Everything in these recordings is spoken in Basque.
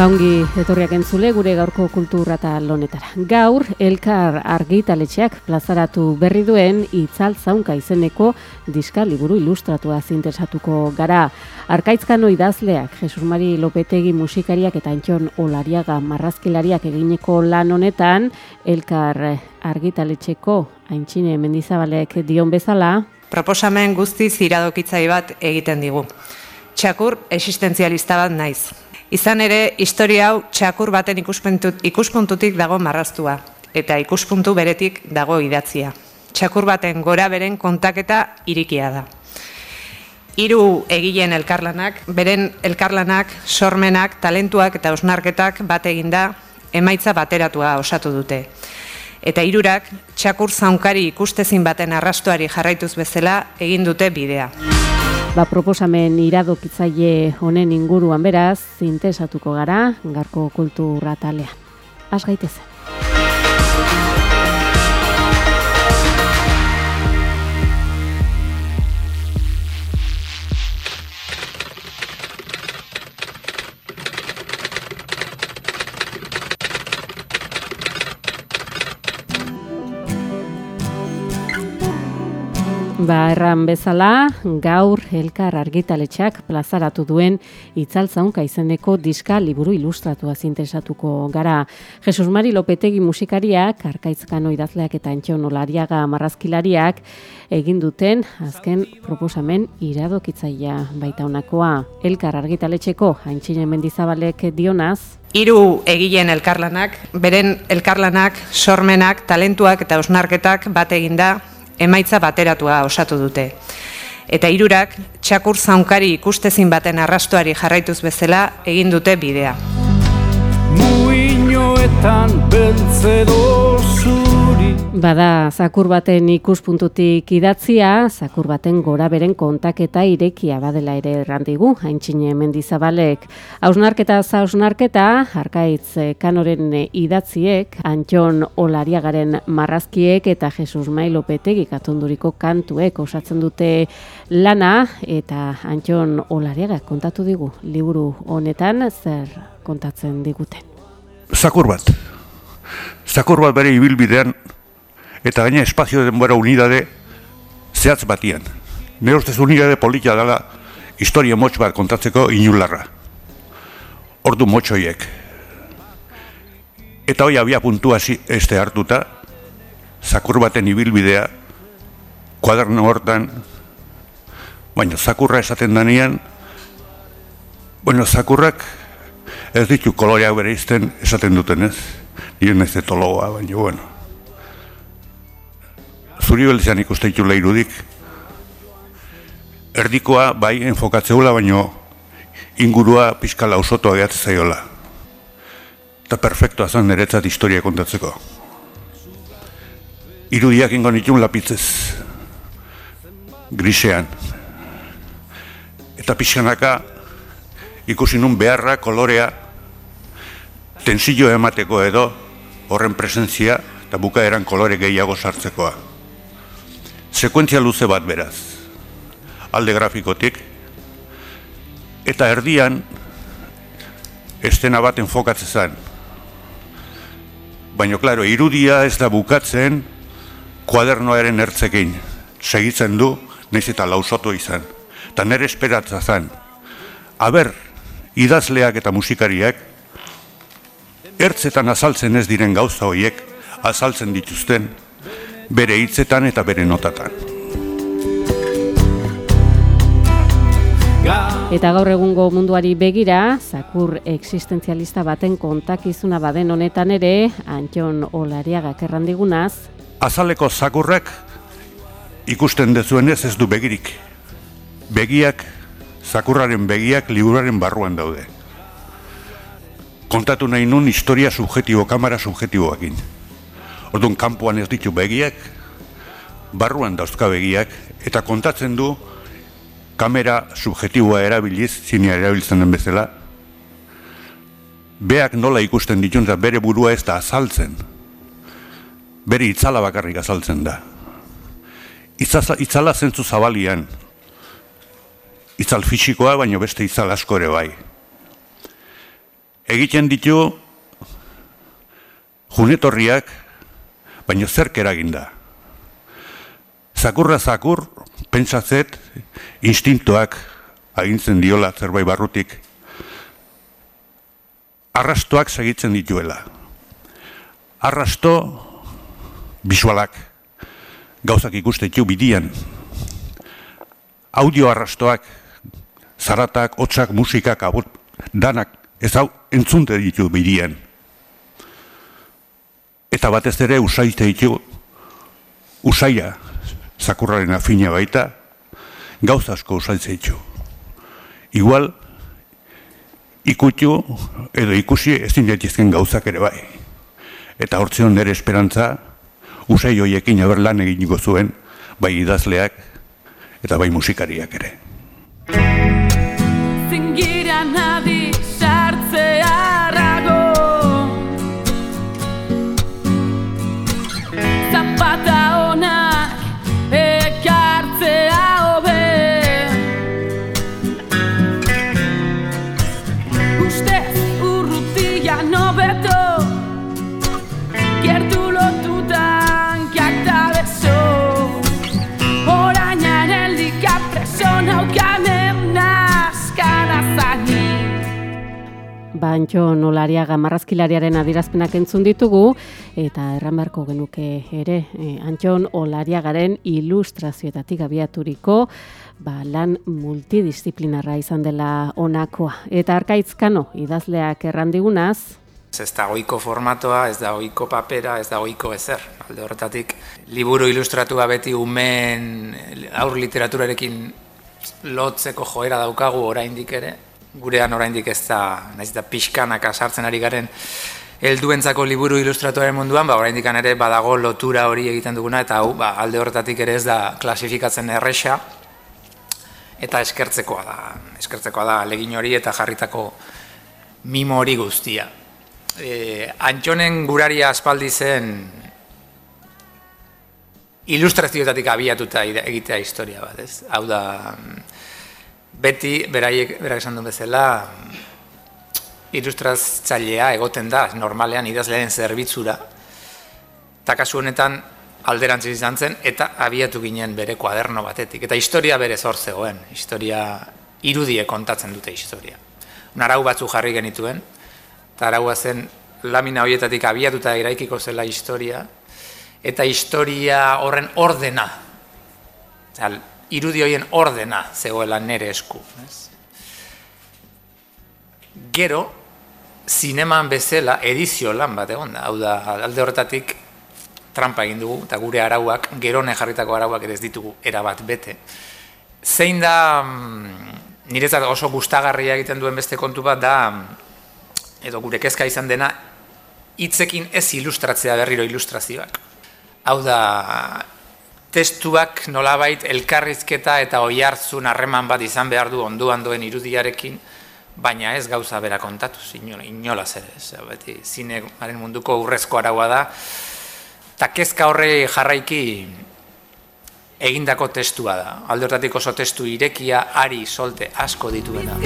Baungi etorriak entzule gure gaurko kultura eta lonetara. Gaur, Elkar argitaletxeak plazaratu berri duen itzal zaunka izeneko diska liburu ilustratua zintesatuko gara. Arkaitzkano idazleak, Jesus Mari Lopetegi musikariak eta Antxon Olariaga marrazkilariak egineko lan honetan, Elkar argitaletxeko Aintxine Mendizabalek dion bezala, Proposamen guztiz iradokitzai bat egiten digu. Txakur existentzialista bat naiz. Izan ere, historia hau txakur baten ikuspuntut, ikuspuntutik dago marraztua, eta ikuspuntu beretik dago idatzia. Txakur baten gora beren kontaketa irikia da. Hiru egileen elkarlanak, beren elkarlanak, sormenak, talentuak eta osnarketak bat eginda emaitza bateratua osatu dute. Eta hirurak txakur zaunkari ikustezin baten arrastuari jarraituz bezala egin dute bidea. Ba, proposamen iradokitzaile honen inguruan beraz, zintesatuko gara, garko kultura talean. Az gaitezen. Ba, erran bezala, gaur elkar argitaletxeak plazaratu duen itzaltzaunka izeneko diska liburu ilustratua zintesatuko gara. Jesus Mari Lopetegi musikariak, arkaitzkano idazleak eta antxon olariaga marrazkilariak egin duten azken proposamen iradokitzaia baita honakoa. Elkar argitaletxeko haintxine mendizabalek dionaz, Hiru egileen elkarlanak, beren elkarlanak, sormenak, talentuak eta osnarketak bat eginda emaitza bateratua osatu dute. Eta hirurak txakur zaunkari ikustezin baten arrastuari jarraituz bezala egin dute bidea. Muinoetan beltzedo zuri Bada, zakur baten ikuspuntutik idatzia, zakur baten gora beren kontaketa irekia badela ere errandigu, haintxine mendizabalek. Hausnarketa za hausnarketa, harkaitz eh, kanoren idatziek, Antxon Olariagaren marrazkiek eta Jesus Mailo Petegik atonduriko kantuek osatzen dute lana, eta Antxon Olariaga kontatu digu, liburu honetan zer kontatzen diguten. zakur bat. Zakur bat bere ibilbidean eta gaina espazio denbora unidade zehatz batian. Ne ustez unidade polita dela historia motx bat kontatzeko inularra. Ordu motxoiek. Eta hoi abia puntua este hartuta, zakur baten ibilbidea, kuaderno hortan, baina zakurra esaten danean, bueno, zakurrak ez ditu koloreak bere izten esaten duten ez. Nire naiz etologoa, baina bueno. Zuri beltzean ikuste ditula irudik. Erdikoa bai enfokatzeula, baino ingurua pizkala usotoa gehatzen zaiola. Eta perfektoa zen niretzat historia kontatzeko. Irudiak ingo nitun lapitzez. Grisean. Eta pixkanaka ikusi nun beharra, kolorea, tensio emateko edo horren presentzia eta bukaeran kolore gehiago sartzekoa. Sekuentzia luze bat beraz, alde grafikotik, eta erdian estena bat enfokatzen zen. Baina, klaro, irudia ez da bukatzen kuadernoaren ertzekin. Segitzen du, naiz eta lausoto izan. Eta nire esperatza zen. Aber, idazleak eta musikariak, ertzetan azaltzen ez diren gauza horiek, azaltzen dituzten, bere hitzetan eta bere notatan. Eta gaur egungo munduari begira, zakur existentzialista baten kontakizuna baden honetan ere, Antxon Olariagak errandigunaz, Azaleko zakurrak ikusten dezuenez ez du begirik. Begiak, zakurraren begiak liburuaren barruan daude. Kontatu nahi nun historia subjetibo, kamera subjetiboakin. Orduan kanpoan ez ditu begiak, barruan dauzka begiak, eta kontatzen du kamera subjetiboa erabiliz, zinea erabiltzen den bezala, beak nola ikusten ditun da bere burua ez da azaltzen. Bere itzala bakarrik azaltzen da. Itzaza, itzala zentzu zabalian. Itzal fisikoa, baino beste itzal asko ere bai. Egiten ditu junetorriak, baino zerk eragin da. Zakurra zakur, pentsatzet, instintoak agintzen diola zerbait barrutik, arrastoak segitzen dituela. Arrasto, bisualak, gauzak ikustetu bidian. Audio arrastoak, zaratak, hotzak, musikak, abot, danak, ez hau entzunte ditu bidian. Eta batez ere usaite ditu, usaia, zakurraren afina baita, gauza asko usaitze ditu. Igual, ikutu edo ikusi ezin daitezken gauzak ere bai. Eta hortzion nire esperantza, usai hoiekin aber lan eginiko zuen, bai idazleak eta bai musikariak ere. Zingira nadi Bantxo nolariaga marrazkilariaren adirazpenak entzun ditugu eta erran beharko genuke ere e, Antxon Olariagaren ilustrazioetatik abiaturiko ba, lan multidisciplinarra izan dela onakoa. Eta arkaitzkano idazleak errandigunaz, Ez da goiko formatoa, ez da goiko papera, ez da goiko ezer. Alde horretatik, liburu ilustratua beti umeen aur literaturarekin lotzeko joera daukagu oraindik ere. Gurean oraindik ez da, naiz da pixkanaka sartzen ari garen helduentzako liburu ilustratuaren munduan, ba oraindik ere badago lotura hori egiten duguna eta hau ba, alde horretatik ere ez da klasifikatzen erresa eta eskertzekoa da. Eskertzekoa da legin hori eta jarritako mimo hori guztia eh, Antxonen guraria aspaldi zen ilustrazioetatik abiatuta egitea historia bat, ez? Hau da, beti, beraiek, berak esan duen bezala, ilustratzailea egoten da, normalean idazleen zerbitzura, eta kasu honetan alderantziz izan zen, eta abiatu ginen bere kuaderno batetik. Eta historia bere zor zegoen, historia irudie kontatzen dute historia. Narau batzu jarri genituen, eta araua zen lamina horietatik abiatuta eraikiko zela historia, eta historia horren ordena, Osea, irudi horien ordena zegoela nere esku. Gero, zineman bezala edizio lan bat egon da, hau da, alde horretatik trampa egin dugu, eta gure arauak, gerone jarritako arauak ere ez ditugu erabat bete. Zein da, mm, niretzat oso gustagarria egiten duen beste kontu bat da, edo gure kezka izan dena, hitzekin ez ilustratzea berriro ilustrazioak. Hau da, testuak nolabait elkarrizketa eta oihartzun harreman bat izan behar du onduan duen irudiarekin, baina ez gauza bera kontatuz, inola, inolaz ere, ez, beti zinearen munduko urrezko araua da, eta kezka horre jarraiki egindako testua da. Alde hortatik oso testu irekia, ari, solte, asko dituena.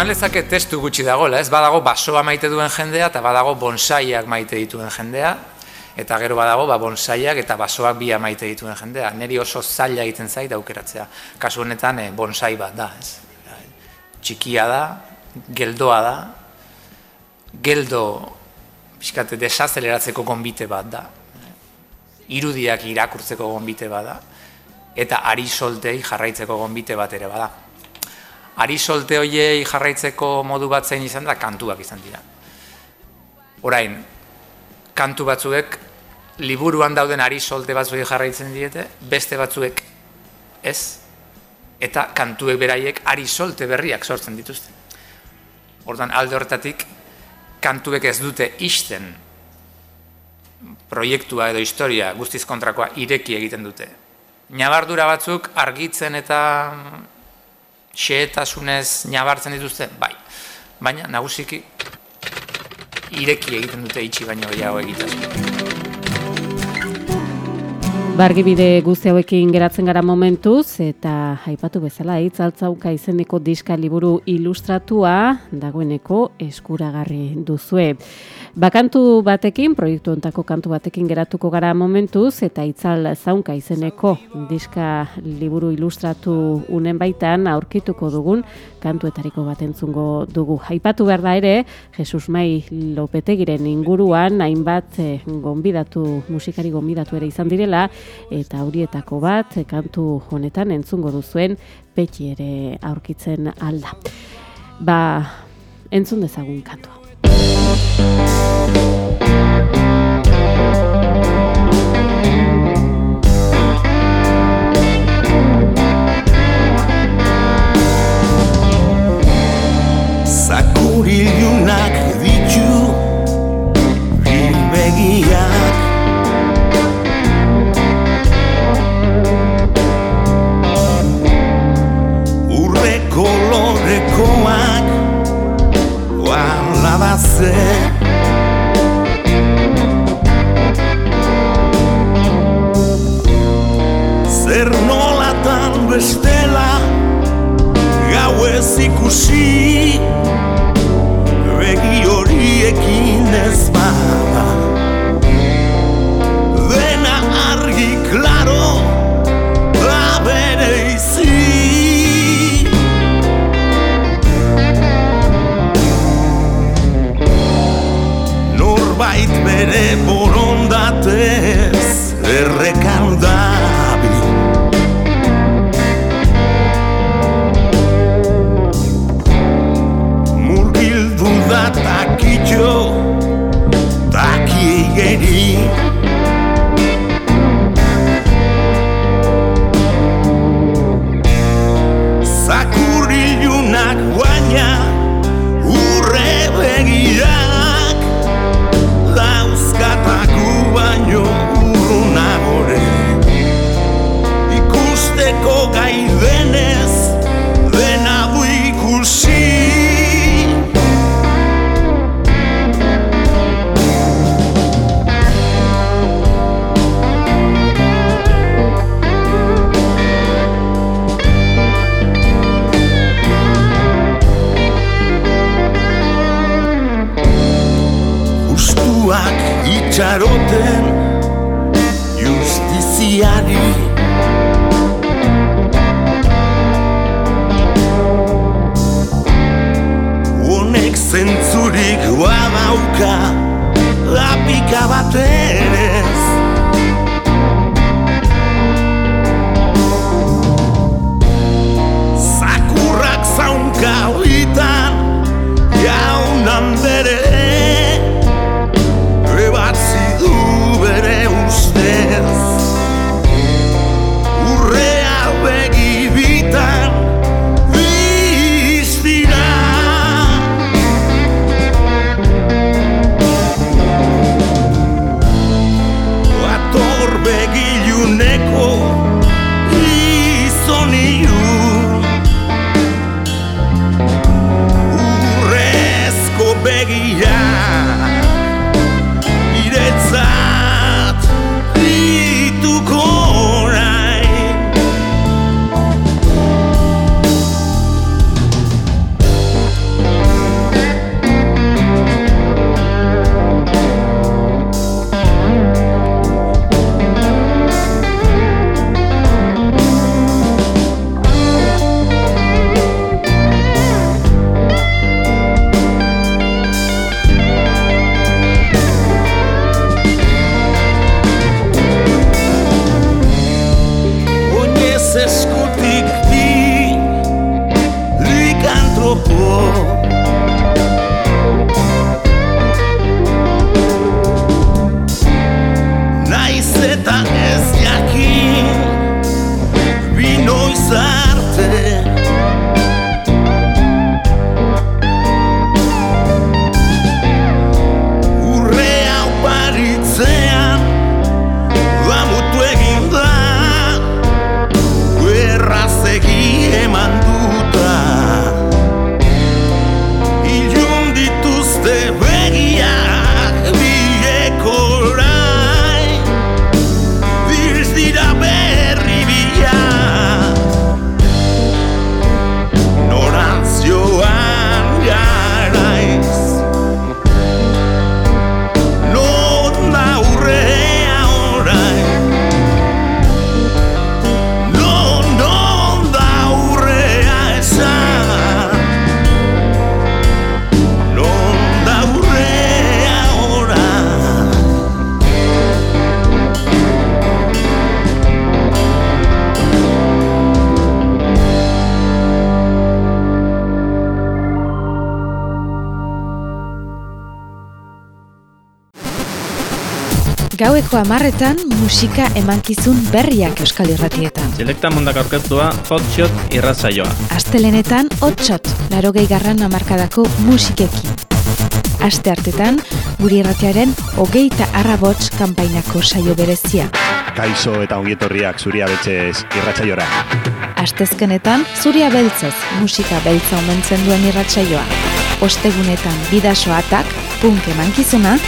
Eman lezake testu gutxi dagoela, ez badago basoa maite duen jendea eta badago bonsaiak maite dituen jendea eta gero badago ba, bonsaiak eta basoak bia maite dituen jendea. Neri oso zaila egiten zait aukeratzea. Kasu honetan e, bonsai bat da, ez. Txikia da, geldoa da, geldo pixkate desazeleratzeko gonbite bat da, irudiak irakurtzeko gonbite bat da, eta ari soltei jarraitzeko gonbite bat ere bada. Ari solte hoiei jarraitzeko modu bat zein izan da, kantuak izan dira. Orain, kantu batzuek, liburuan dauden ari solte batzuek jarraitzen diete, beste batzuek ez, eta kantuek beraiek ari solte berriak sortzen dituzte. Ordan alde horretatik, kantuek ez dute isten proiektua edo historia guztiz kontrakoa ireki egiten dute. Nabardura batzuk argitzen eta xehetasunez nabartzen dituzte, bai. Baina nagusiki ireki egiten dute itxi baino gehiago egitasun. Bargibide guzti hauekin geratzen gara momentuz eta aipatu bezala hitzaltzauka izeneko diska liburu ilustratua dagoeneko eskuragarri duzue. Bakantu batekin, proiektu ontako kantu batekin geratuko gara momentuz, eta itzal zaunka izeneko diska liburu ilustratu unen baitan aurkituko dugun kantuetariko bat entzungo dugu. Aipatu behar da ere, Jesus Mai Lopetegiren inguruan, hainbat eh, gonbidatu, musikari gonbidatu ere izan direla, eta horietako bat, kantu honetan entzungo duzuen, petxi ere aurkitzen alda. Ba, entzun dezagun kantua. Gaueko amarretan musika emankizun berriak euskal irratietan. Selekta mundak aurkeztua hotshot irratsaioa. Astelenetan hotshot, larogei garran amarkadako musikekin. Aste hartetan, guri irratiaren hogeita arrabots kanpainako saio berezia. Kaixo eta ongietorriak zuria betxez irratsaiora. Astezkenetan, zuria beltzez musika beltza omentzen duen irratsaioa. Ostegunetan bidaso atak, punk emankizuna,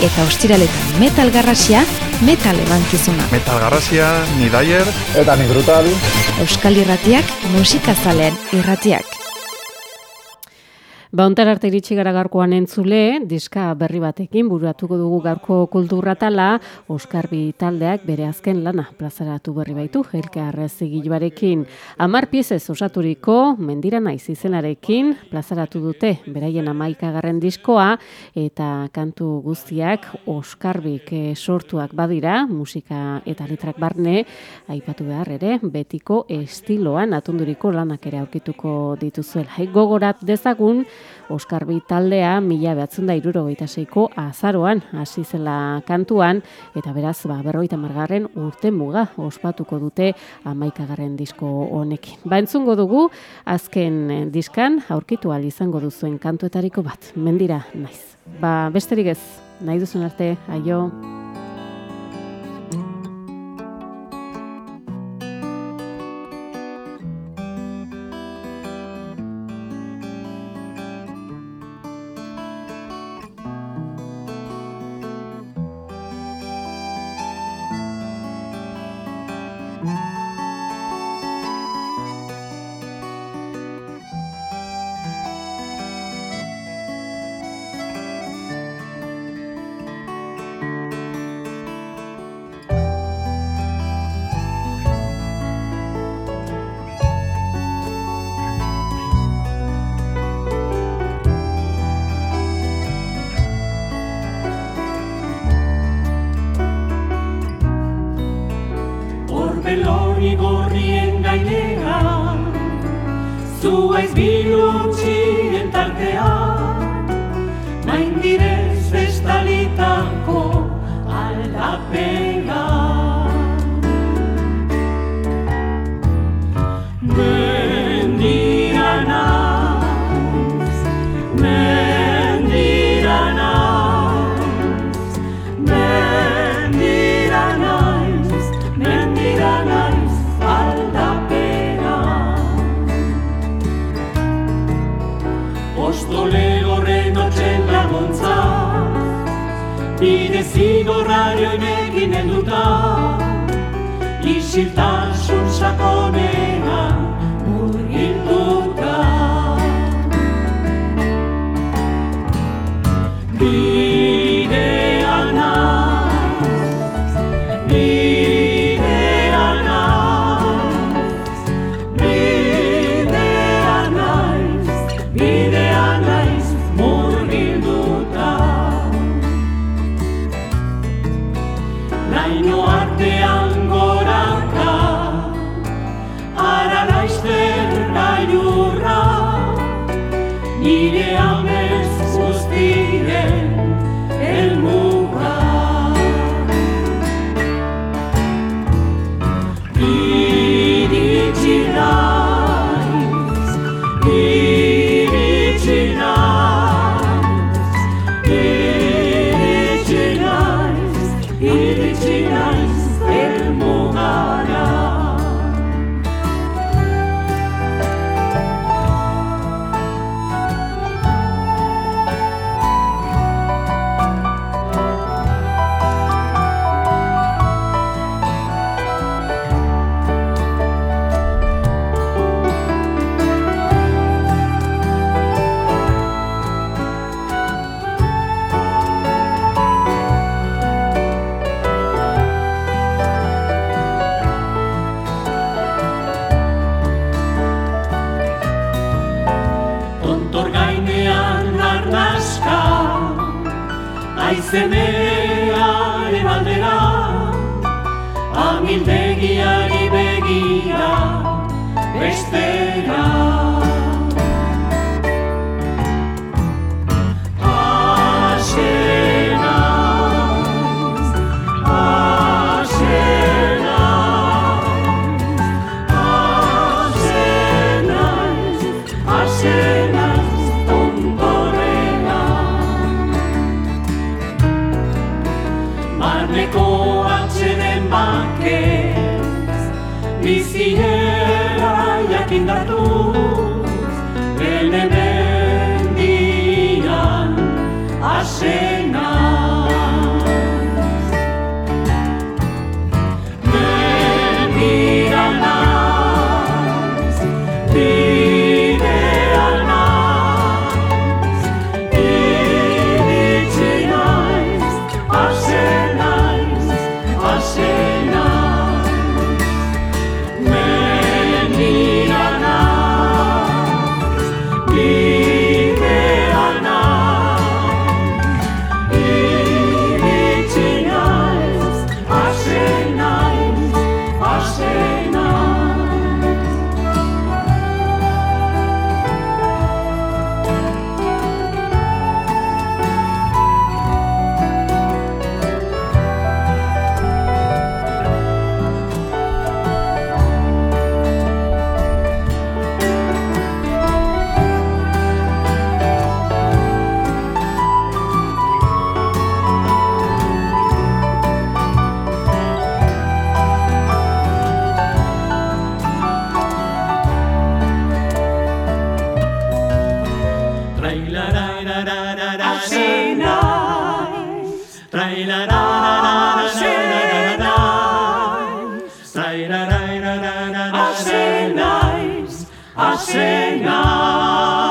eta ostiraletan metal garrasia, metal emankizuna. Metal garrasia, ni daier. Eta ni brutal. Euskal irratiak, musikazalean irratiak. Ba, ontar arte iritsi gara gaurkoan entzule, diska berri batekin buratuko dugu gaurko kulturratala, Oskarbi taldeak bere azken lana plazaratu berri baitu, Elke Arrez egiluarekin. Amar piezez osaturiko, mendira naiz izenarekin, plazaratu dute, beraien amaikagarren diskoa, eta kantu guztiak Oskarbik eh, sortuak badira, musika eta letrak barne, aipatu behar ere, betiko estiloan atunduriko lanak ere aurkituko dituzuela. Gogorat dezagun, Oskarbi taldea mila behatzen da irurogeita zeiko azaroan hasi zela kantuan eta beraz ba, berroita margarren urte muga ospatuko dute amaikagarren disko honekin. Ba entzungo dugu azken eh, diskan aurkitu al izango duzuen kantuetariko bat, mendira naiz. Ba besterik ez, nahi duzun arte, aio. Belori gorrien gainean Zuaiz bilutxien tartean Maindirez siltä sun sakoneena murhilluutaan. Niin Aizenearen aldera Amildegiari begira Bestera Sing now.